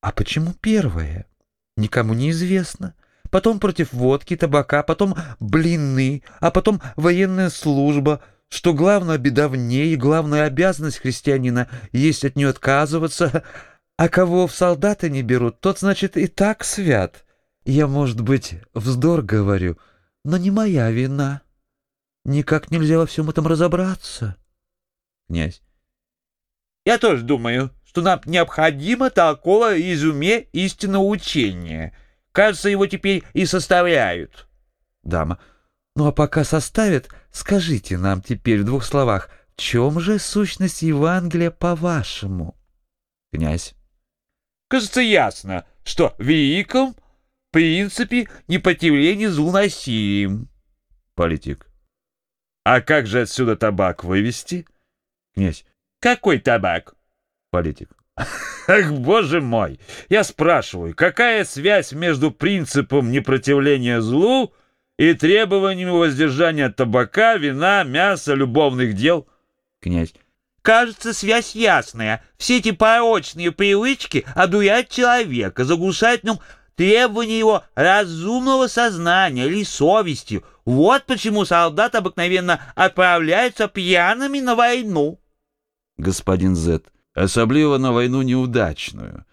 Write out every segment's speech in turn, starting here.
А почему первое? Никому не известно. Потом против водки, табака, потом блины, а потом военная служба, что главная беда в ней главная обязанность христианина есть от нее отказываться, а кого в солдаты не берут, тот, значит, и так свят. Я, может быть, вздор говорю, но не моя вина. Никак нельзя во всем этом разобраться. Князь. Я тоже думаю, что нам необходимо такого изуме истинного учения. Кажется, его теперь и составляют. Дама. Ну а пока составят, скажите нам теперь в двух словах, в чем же сущность Евангелия по-вашему? Князь. Кажется ясно, что в великом принципе непротивление злу насилием. Политик. А как же отсюда табак вывести? Князь. Какой табак? Политик. Ах, боже мой! Я спрашиваю, какая связь между принципом непротивления злу и требованиями воздержания от табака, вина, мяса, любовных дел? Князь. Кажется, связь ясная. Все эти порочные привычки одуряют человека, заглушают в нем требования его разумного сознания или совести. Вот почему солдат обыкновенно отправляются пьяными на войну. Господин Зет, особливо на войну неудачную.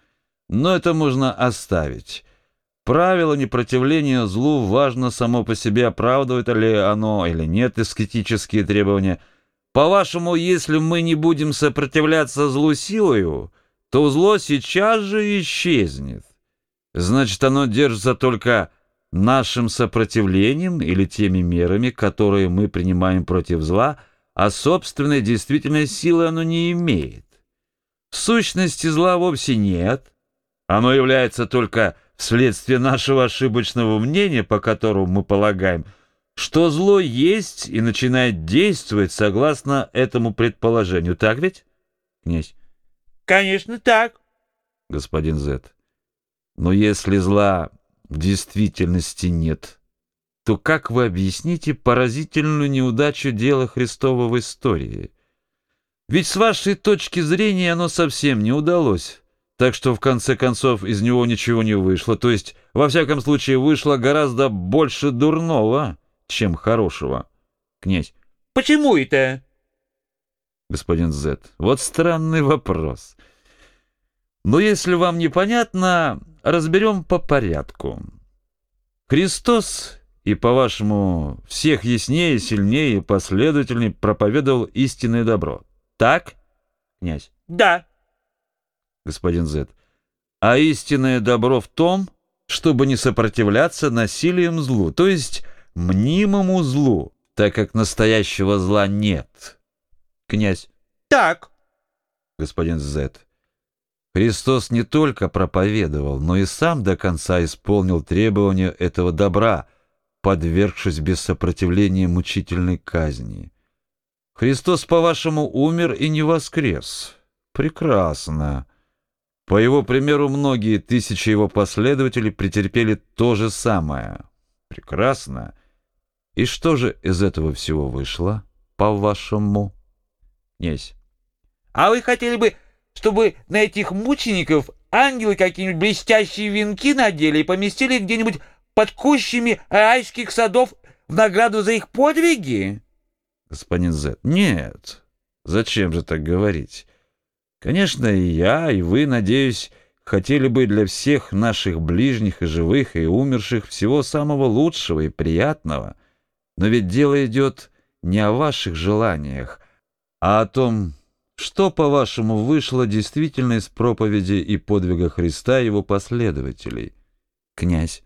Но это можно оставить. Правило непротивления злу важно само по себе, оправдывает ли оно или нет эскетические требования – по-вашему, если мы не будем сопротивляться злу силою, то зло сейчас же исчезнет. Значит, оно держится только нашим сопротивлением или теми мерами, которые мы принимаем против зла, а собственной действительной силы оно не имеет. В сущности зла вовсе нет. Оно является только вследствие нашего ошибочного мнения, по которому мы полагаем – что зло есть и начинает действовать согласно этому предположению. Так ведь? Князь. Конечно, так. Господин Зет. Но если зла в действительности нет, то как вы объясните поразительную неудачу дела Христова в истории? Ведь с вашей точки зрения оно совсем не удалось. Так что в конце концов из него ничего не вышло. То есть, во всяком случае, вышло гораздо больше дурного чем хорошего. Князь. Почему это? Господин Зет. Вот странный вопрос. Но если вам непонятно, разберем по порядку. Христос и, по-вашему, всех яснее, сильнее и последовательнее проповедовал истинное добро. Так? Князь. Да. Господин Зет. А истинное добро в том, чтобы не сопротивляться насилием злу, то есть мнимому злу, так как настоящего зла нет. Князь. Так. Господин Зет. Христос не только проповедовал, но и сам до конца исполнил требования этого добра, подвергшись без сопротивления мучительной казни. Христос, по-вашему, умер и не воскрес. Прекрасно. По его примеру, многие тысячи его последователей претерпели то же самое. Прекрасно. И что же из этого всего вышло, по-вашему? Князь. А вы хотели бы, чтобы на этих мучеников ангелы какие-нибудь блестящие венки надели и поместили где-нибудь под кущами райских садов в награду за их подвиги? Господин З. Нет. Зачем же так говорить? Конечно, и я, и вы, надеюсь, хотели бы для всех наших ближних и живых, и умерших всего самого лучшего и приятного — но ведь дело идет не о ваших желаниях, а о том, что, по-вашему, вышло действительно из проповеди и подвига Христа и его последователей. Князь.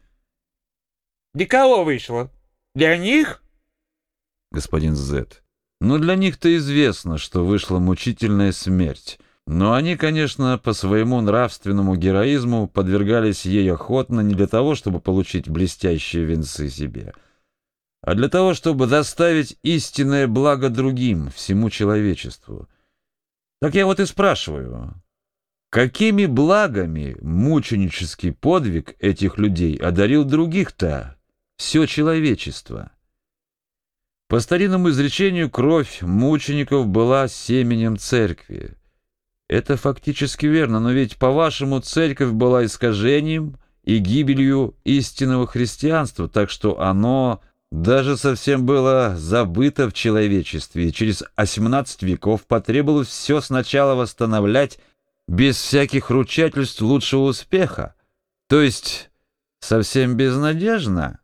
Для кого вышло? Для них? Господин Зет. Ну, для них-то известно, что вышла мучительная смерть. Но они, конечно, по своему нравственному героизму подвергались ей охотно не для того, чтобы получить блестящие венцы себе, — а для того, чтобы доставить истинное благо другим, всему человечеству. Так я вот и спрашиваю, какими благами мученический подвиг этих людей одарил других-то, все человечество? По старинному изречению, кровь мучеников была семенем церкви. Это фактически верно, но ведь, по-вашему, церковь была искажением и гибелью истинного христианства, так что оно даже совсем было забыто в человечестве, и через 18 веков потребовалось все сначала восстановлять без всяких ручательств лучшего успеха. То есть совсем безнадежно?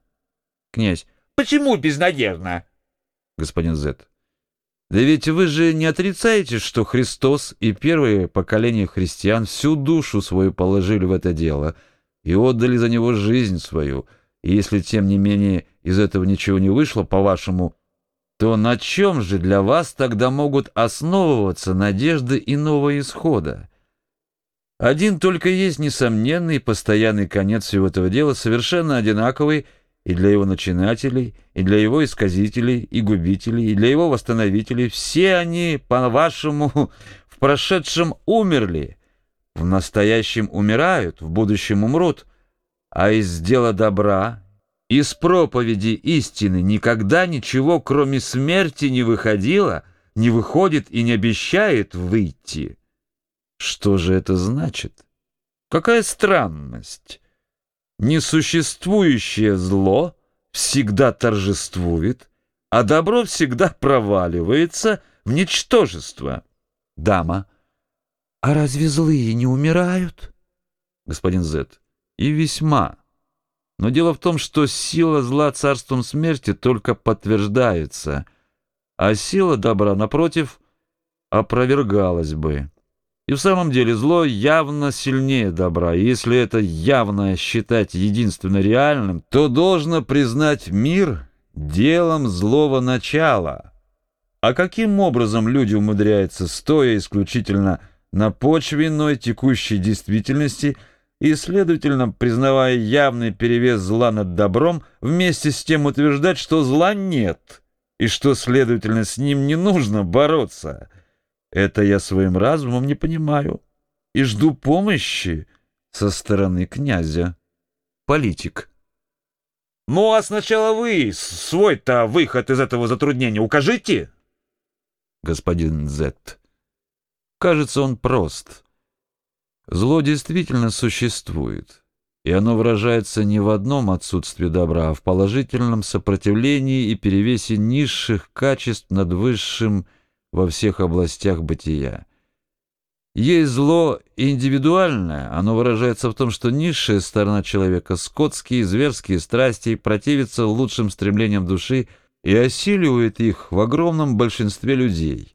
Князь. Почему безнадежно? Господин Зет. Да ведь вы же не отрицаете, что Христос и первые поколения христиан всю душу свою положили в это дело и отдали за него жизнь свою. И если, тем не менее, из этого ничего не вышло, по-вашему, то на чем же для вас тогда могут основываться надежды иного исхода? Один только есть несомненный постоянный конец всего этого дела, совершенно одинаковый и для его начинателей, и для его исказителей, и губителей, и для его восстановителей. Все они, по-вашему, в прошедшем умерли, в настоящем умирают, в будущем умрут, а из дела добра, из проповеди истины никогда ничего, кроме смерти, не выходило, не выходит и не обещает выйти. Что же это значит? Какая странность! Несуществующее зло всегда торжествует, а добро всегда проваливается в ничтожество. Дама. А разве злые не умирают? Господин Зет. И весьма. Но дело в том, что сила зла царством смерти только подтверждается, а сила добра, напротив, опровергалась бы. И в самом деле зло явно сильнее добра. И если это явно считать единственно реальным, то должно признать мир делом злого начала. А каким образом люди умудряются, стоя исключительно на почве иной текущей действительности и, следовательно, признавая явный перевес зла над добром, вместе с тем утверждать, что зла нет, и что, следовательно, с ним не нужно бороться – это я своим разумом не понимаю и жду помощи со стороны князя. Политик. Ну, а сначала вы свой-то выход из этого затруднения укажите. Господин Зетт. Кажется, он прост. Зло действительно существует, и оно выражается не в одном отсутствии добра, а в положительном сопротивлении и перевесе низших качеств над высшим во всех областях бытия. Есть зло индивидуальное, оно выражается в том, что низшая сторона человека, скотские, зверские страсти, противится лучшим стремлениям души и осиливает их в огромном большинстве людей.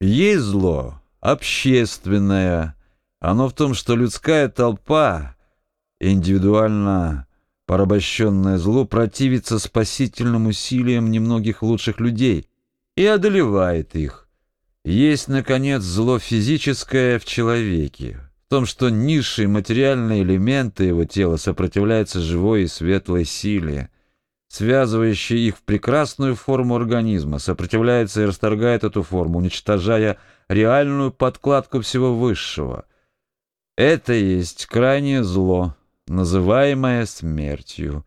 Есть зло общественное, оно в том, что людская толпа, индивидуально порабощенное зло, противится спасительным усилиям немногих лучших людей и одолевает их. Есть, наконец, зло физическое в человеке, в том, что низшие материальные элементы его тела сопротивляются живой и светлой силе, связывающей их в прекрасную форму организма, сопротивляется и расторгает эту форму, уничтожая реальную подкладку всего высшего. Это есть крайнее зло, называемое смертью.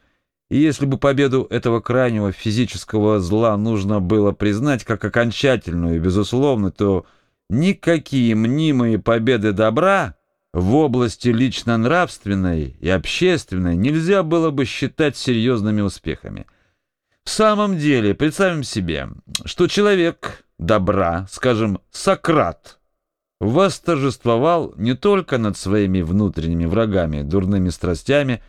И если бы победу этого крайнего физического зла нужно было признать как окончательную и безусловную, то никакие мнимые победы добра в области лично-нравственной и общественной нельзя было бы считать серьезными успехами. В самом деле, представим себе, что человек добра, скажем, Сократ, восторжествовал не только над своими внутренними врагами, дурными страстями,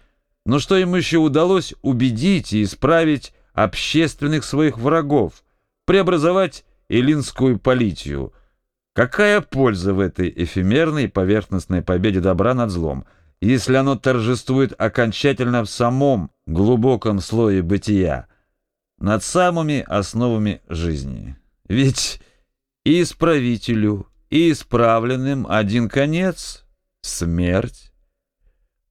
но что ему еще удалось убедить и исправить общественных своих врагов, преобразовать эллинскую политию. Какая польза в этой эфемерной поверхностной победе добра над злом, если оно торжествует окончательно в самом глубоком слое бытия, над самыми основами жизни? Ведь и исправителю, и исправленным один конец — смерть.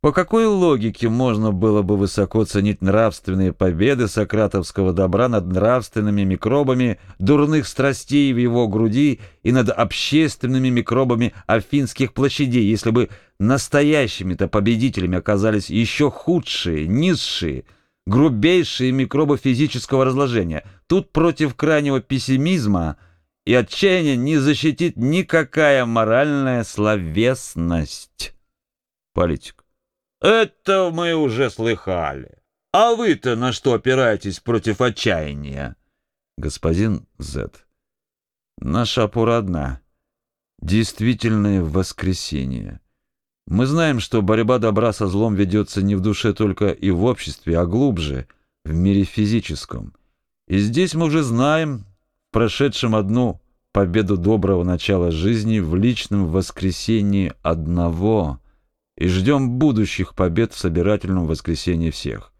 По какой логике можно было бы высоко ценить нравственные победы сократовского добра над нравственными микробами дурных страстей в его груди и над общественными микробами афинских площадей, если бы настоящими-то победителями оказались еще худшие, низшие, грубейшие микробы физического разложения? Тут против крайнего пессимизма и отчаяния не защитит никакая моральная словесность. Политик. Это мы уже слыхали. А вы-то на что опираетесь против отчаяния? Господин З. Наша опора одна. Действительное воскресение. Мы знаем, что борьба добра со злом ведется не в душе только и в обществе, а глубже, в мире физическом. И здесь мы уже знаем, прошедшем одну победу доброго начала жизни в личном воскресении одного, и ждем будущих побед в собирательном воскресении всех.